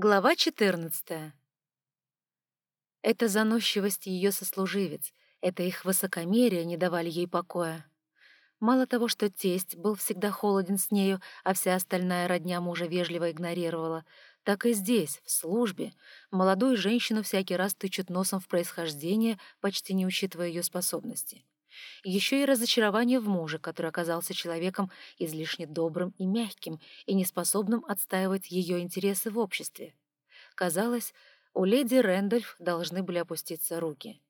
Глава 14. Это заносчивость ее сослуживец, это их высокомерие не давали ей покоя. Мало того, что тесть был всегда холоден с нею, а вся остальная родня мужа вежливо игнорировала, так и здесь, в службе, молодую женщину всякий раз тычут носом в происхождение, почти не учитывая ее способности. Еще и разочарование в муже, который оказался человеком излишне добрым и мягким и неспособным отстаивать ее интересы в обществе. Казалось, у леди Рэндольф должны были опуститься руки.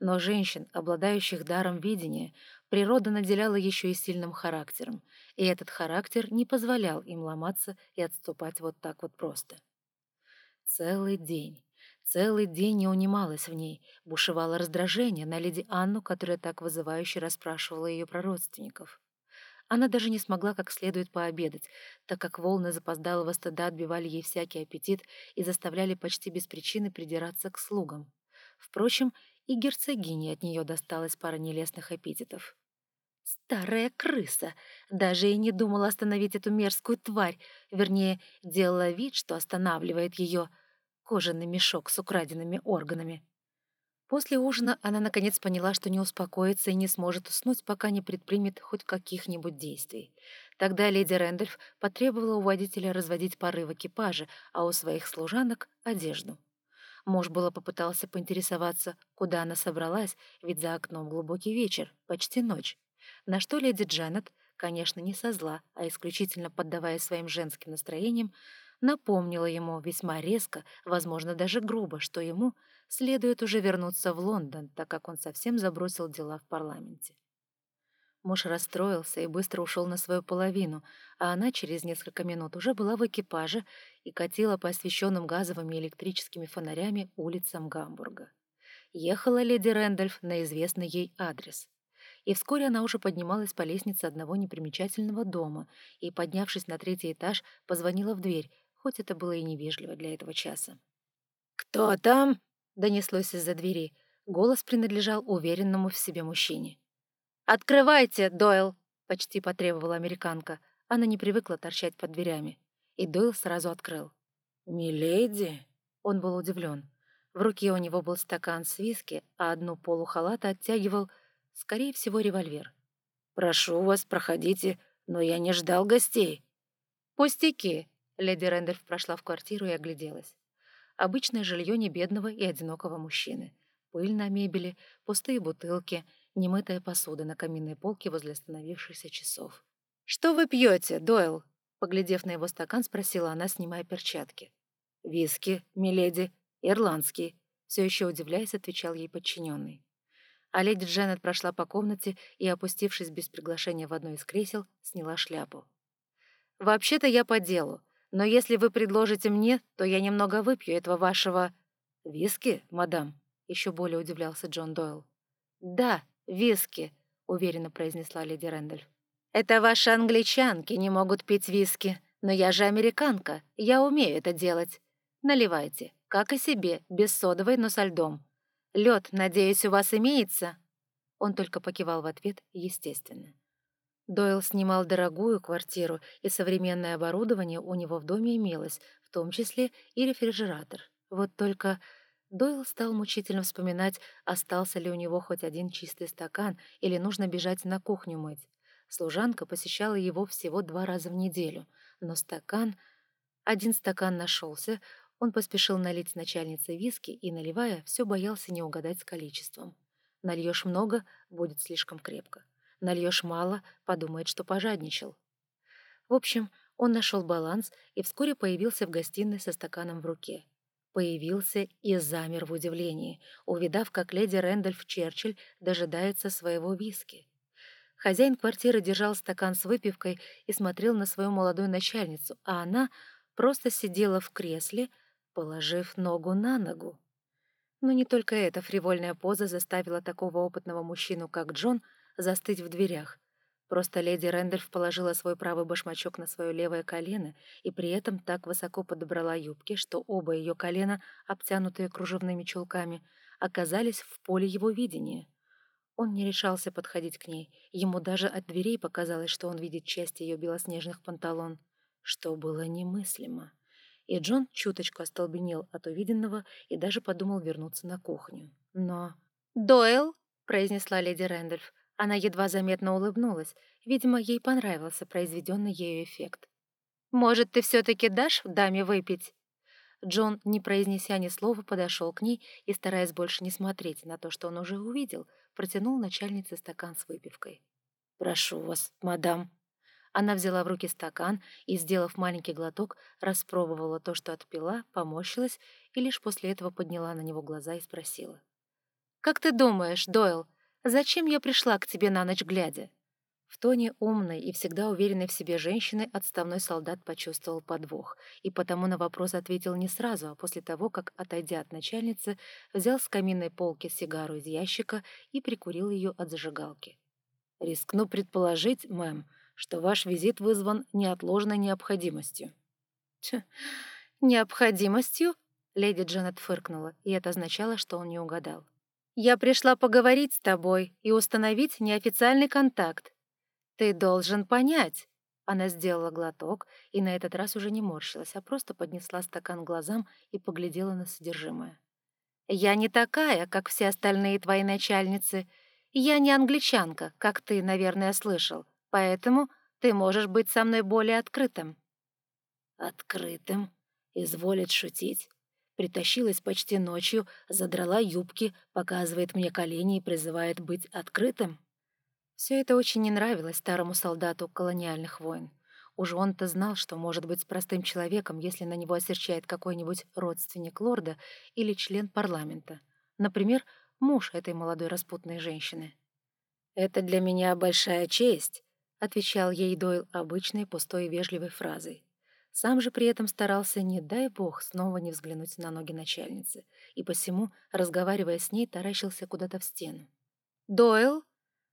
Но женщин, обладающих даром видения, природа наделяла еще и сильным характером, и этот характер не позволял им ломаться и отступать вот так вот просто. Целый день, Целый день не унималась в ней, бушевало раздражение на леди Анну, которая так вызывающе расспрашивала ее про родственников. Она даже не смогла как следует пообедать, так как волны запоздалого стыда отбивали ей всякий аппетит и заставляли почти без причины придираться к слугам. Впрочем, и герцогине от нее досталась пара нелестных эпитетов. Старая крыса! Даже и не думала остановить эту мерзкую тварь, вернее, делала вид, что останавливает ее — кожаный мешок с украденными органами. После ужина она наконец поняла, что не успокоится и не сможет уснуть, пока не предпримет хоть каких-нибудь действий. Тогда леди Рэндольф потребовала у водителя разводить пары в экипаже, а у своих служанок — одежду. Муж было попытался поинтересоваться, куда она собралась, ведь за окном глубокий вечер, почти ночь. На что леди Джанет, конечно, не со зла, а исключительно поддавая своим женским настроениям, напомнила ему весьма резко, возможно, даже грубо, что ему следует уже вернуться в Лондон, так как он совсем забросил дела в парламенте. Муж расстроился и быстро ушел на свою половину, а она через несколько минут уже была в экипаже и катила по освещенным газовыми и электрическими фонарями улицам Гамбурга. Ехала леди Рэндольф на известный ей адрес. И вскоре она уже поднималась по лестнице одного непримечательного дома и, поднявшись на третий этаж, позвонила в дверь, хоть это было и невежливо для этого часа. «Кто там?» — донеслось из-за двери. Голос принадлежал уверенному в себе мужчине. «Открывайте, Дойл!» — почти потребовала американка. Она не привыкла торчать под дверями. И Дойл сразу открыл. «Миледи?» Он был удивлен. В руке у него был стакан с виски, а одну полу халата оттягивал, скорее всего, револьвер. «Прошу вас, проходите, но я не ждал гостей». «Пустяки!» Леди Рэндольф прошла в квартиру и огляделась. Обычное жилье небедного и одинокого мужчины. Пыль на мебели, пустые бутылки, немытая посуда на каминной полке возле остановившихся часов. «Что вы пьете, Дойл?» Поглядев на его стакан, спросила она, снимая перчатки. «Виски, миледи, ирландский», все еще удивляясь, отвечал ей подчиненный. А леди Дженнет прошла по комнате и, опустившись без приглашения в одно из кресел, сняла шляпу. «Вообще-то я по делу. Но если вы предложите мне, то я немного выпью этого вашего... виски, мадам?» — еще более удивлялся Джон Дойл. «Да, виски», — уверенно произнесла леди Рэндольф. «Это ваши англичанки не могут пить виски, но я же американка, я умею это делать. Наливайте, как и себе, без содовой, но со льдом. Лед, надеюсь, у вас имеется?» Он только покивал в ответ, естественно. Дойл снимал дорогую квартиру, и современное оборудование у него в доме имелось, в том числе и рефрижератор. Вот только Дойл стал мучительно вспоминать, остался ли у него хоть один чистый стакан или нужно бежать на кухню мыть. Служанка посещала его всего два раза в неделю, но стакан... Один стакан нашелся, он поспешил налить начальнице виски и, наливая, все боялся не угадать с количеством. Нальешь много — будет слишком крепко. Нальешь мало, подумает, что пожадничал. В общем, он нашел баланс и вскоре появился в гостиной со стаканом в руке. Появился и замер в удивлении, увидав, как леди Рэндольф Черчилль дожидается своего виски. Хозяин квартиры держал стакан с выпивкой и смотрел на свою молодую начальницу, а она просто сидела в кресле, положив ногу на ногу. Но не только эта фривольная поза заставила такого опытного мужчину, как Джон, застыть в дверях. Просто леди Рэндольф положила свой правый башмачок на свое левое колено и при этом так высоко подобрала юбки, что оба ее колена, обтянутые кружевными чулками, оказались в поле его видения. Он не решался подходить к ней, ему даже от дверей показалось, что он видит часть ее белоснежных панталон, что было немыслимо. и Джон чуточку остолбенел от увиденного и даже подумал вернуться на кухню. Но... «Дойл!» — произнесла леди Рэндольф. Она едва заметно улыбнулась. Видимо, ей понравился произведенный ею эффект. «Может, ты все-таки дашь даме выпить?» Джон, не произнеся ни слова, подошел к ней и, стараясь больше не смотреть на то, что он уже увидел, протянул начальнице стакан с выпивкой. «Прошу вас, мадам». Она взяла в руки стакан и, сделав маленький глоток, распробовала то, что отпила, поморщилась и лишь после этого подняла на него глаза и спросила. «Как ты думаешь, Дойл, зачем я пришла к тебе на ночь глядя?» В тоне умной и всегда уверенной в себе женщины отставной солдат почувствовал подвох, и потому на вопрос ответил не сразу, а после того, как, отойдя от начальницы, взял с каминной полки сигару из ящика и прикурил ее от зажигалки. «Рискну предположить, мэм, что ваш визит вызван неотложной необходимостью». «Ть, необходимостью?» — леди Джанет фыркнула, и это означало, что он не угадал. «Я пришла поговорить с тобой и установить неофициальный контакт. «Ты должен понять!» Она сделала глоток и на этот раз уже не морщилась, а просто поднесла стакан глазам и поглядела на содержимое. «Я не такая, как все остальные твои начальницы. Я не англичанка, как ты, наверное, слышал, поэтому ты можешь быть со мной более открытым». «Открытым? Изволит шутить?» Притащилась почти ночью, задрала юбки, показывает мне колени и призывает быть открытым. Все это очень не нравилось старому солдату колониальных войн. Уж он-то знал, что может быть простым человеком, если на него осерчает какой-нибудь родственник лорда или член парламента. Например, муж этой молодой распутной женщины. «Это для меня большая честь», — отвечал ей Дойл обычной пустой вежливой фразой. Сам же при этом старался, не дай бог, снова не взглянуть на ноги начальницы, и посему, разговаривая с ней, таращился куда-то в стену. «Дойл?»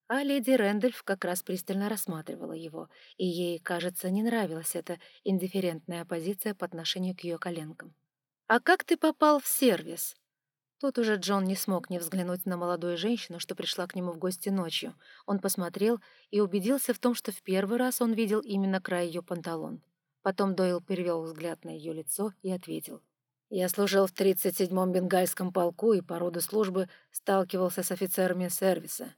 А леди Рэндольф как раз пристально рассматривала его, и ей, кажется, не нравилась эта индифферентная позиция по отношению к ее коленкам. «А как ты попал в сервис?» Тут уже Джон не смог не взглянуть на молодую женщину, что пришла к нему в гости ночью. Он посмотрел и убедился в том, что в первый раз он видел именно край ее панталон. Потом Дойл перевел взгляд на ее лицо и ответил. «Я служил в 37-м бенгальском полку и по роду службы сталкивался с офицерами сервиса.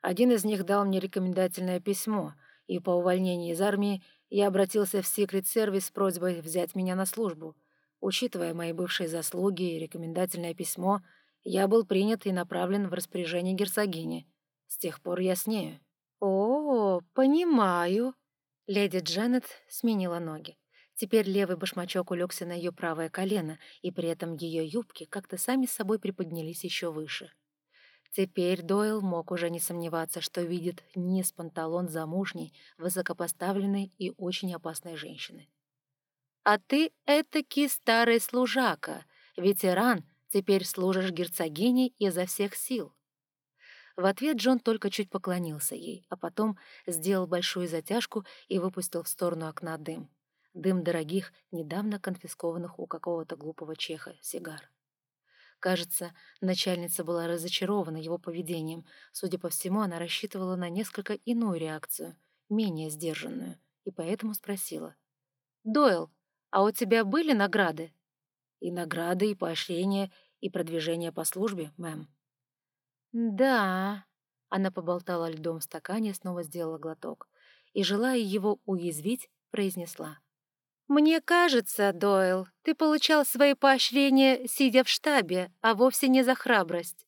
Один из них дал мне рекомендательное письмо, и по увольнении из армии я обратился в секрет-сервис с просьбой взять меня на службу. Учитывая мои бывшие заслуги и рекомендательное письмо, я был принят и направлен в распоряжение герцогини. С тех пор я с нею. «О, понимаю». Леди Дженнет сменила ноги. Теперь левый башмачок улегся на ее правое колено, и при этом ее юбки как-то сами с собой приподнялись еще выше. Теперь Дойл мог уже не сомневаться, что видит низ панталон замужней, высокопоставленной и очень опасной женщины. «А ты этакий старый служака, ветеран, теперь служишь герцогине изо всех сил». В ответ Джон только чуть поклонился ей, а потом сделал большую затяжку и выпустил в сторону окна дым. Дым дорогих, недавно конфискованных у какого-то глупого чеха сигар. Кажется, начальница была разочарована его поведением. Судя по всему, она рассчитывала на несколько иную реакцию, менее сдержанную, и поэтому спросила. «Дойл, а у тебя были награды?» «И награды, и поощрения, и продвижение по службе, мэм». «Да...» — она поболтала льдом в стакане, снова сделала глоток. И, желая его уязвить, произнесла. «Мне кажется, Дойл, ты получал свои поощрения, сидя в штабе, а вовсе не за храбрость».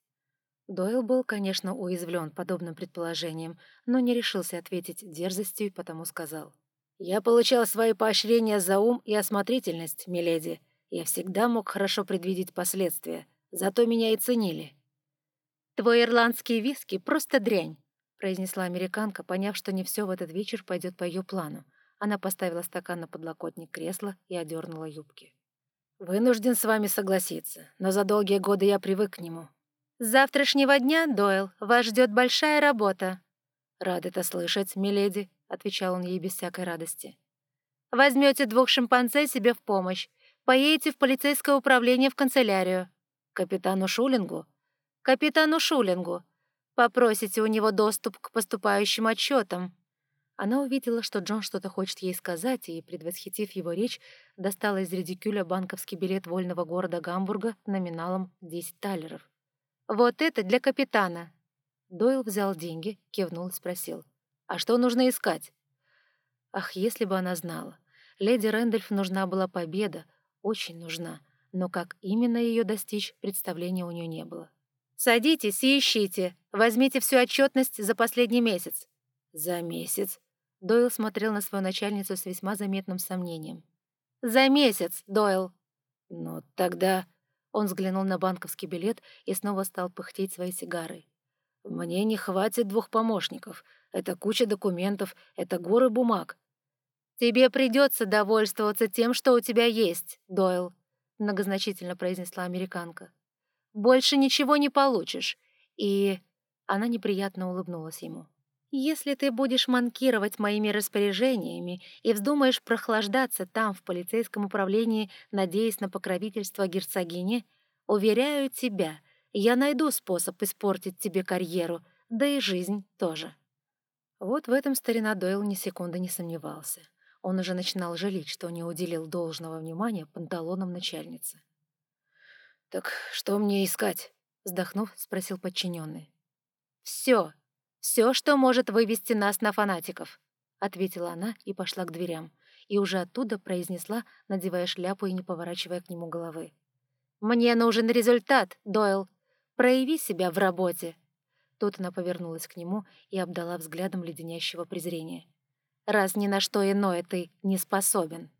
Дойл был, конечно, уязвлен подобным предположением, но не решился ответить дерзостью и потому сказал. «Я получал свои поощрения за ум и осмотрительность, миледи. Я всегда мог хорошо предвидеть последствия, зато меня и ценили». «Твой ирландский виски — просто дрянь», — произнесла американка, поняв, что не все в этот вечер пойдет по ее плану. Она поставила стакан на подлокотник кресла и одернула юбки. «Вынужден с вами согласиться, но за долгие годы я привык к нему». «С завтрашнего дня, Дойл, вас ждет большая работа». «Рад это слышать, миледи», — отвечал он ей без всякой радости. «Возьмете двух шимпанзе себе в помощь. Поедете в полицейское управление в канцелярию». «Капитану Шулингу?» «Капитану Шулингу. Попросите у него доступ к поступающим отчетам. Она увидела, что Джон что-то хочет ей сказать, и, предвосхитив его речь, достала из редикюля банковский билет вольного города Гамбурга номиналом 10 талеров. «Вот это для капитана!» Дойл взял деньги, кивнул и спросил. «А что нужно искать?» Ах, если бы она знала. Леди Рэндольф нужна была победа, очень нужна, но как именно ее достичь, представления у нее не было. «Садитесь и ищите. Возьмите всю отчетность за последний месяц». «За месяц?» Дойл смотрел на свою начальницу с весьма заметным сомнением. «За месяц, Дойл!» «Ну, тогда...» Он взглянул на банковский билет и снова стал пыхтеть своей сигарой. «Мне не хватит двух помощников. Это куча документов, это горы бумаг. «Тебе придется довольствоваться тем, что у тебя есть, Дойл», — многозначительно произнесла американка. «Больше ничего не получишь». И она неприятно улыбнулась ему. «Если ты будешь манкировать моими распоряжениями и вздумаешь прохлаждаться там, в полицейском управлении, надеясь на покровительство герцогини, уверяю тебя, я найду способ испортить тебе карьеру, да и жизнь тоже». Вот в этом старина Дойл ни секунды не сомневался. Он уже начинал жалеть, что не уделил должного внимания панталонам начальницы. «Так что мне искать?» — вздохнув, спросил подчиненный. «Все, все, что может вывести нас на фанатиков», — ответила она и пошла к дверям, и уже оттуда произнесла, надевая шляпу и не поворачивая к нему головы. «Мне нужен результат, Дойл. Прояви себя в работе». Тут она повернулась к нему и обдала взглядом леденящего презрения раз ни на что иное ты не способен.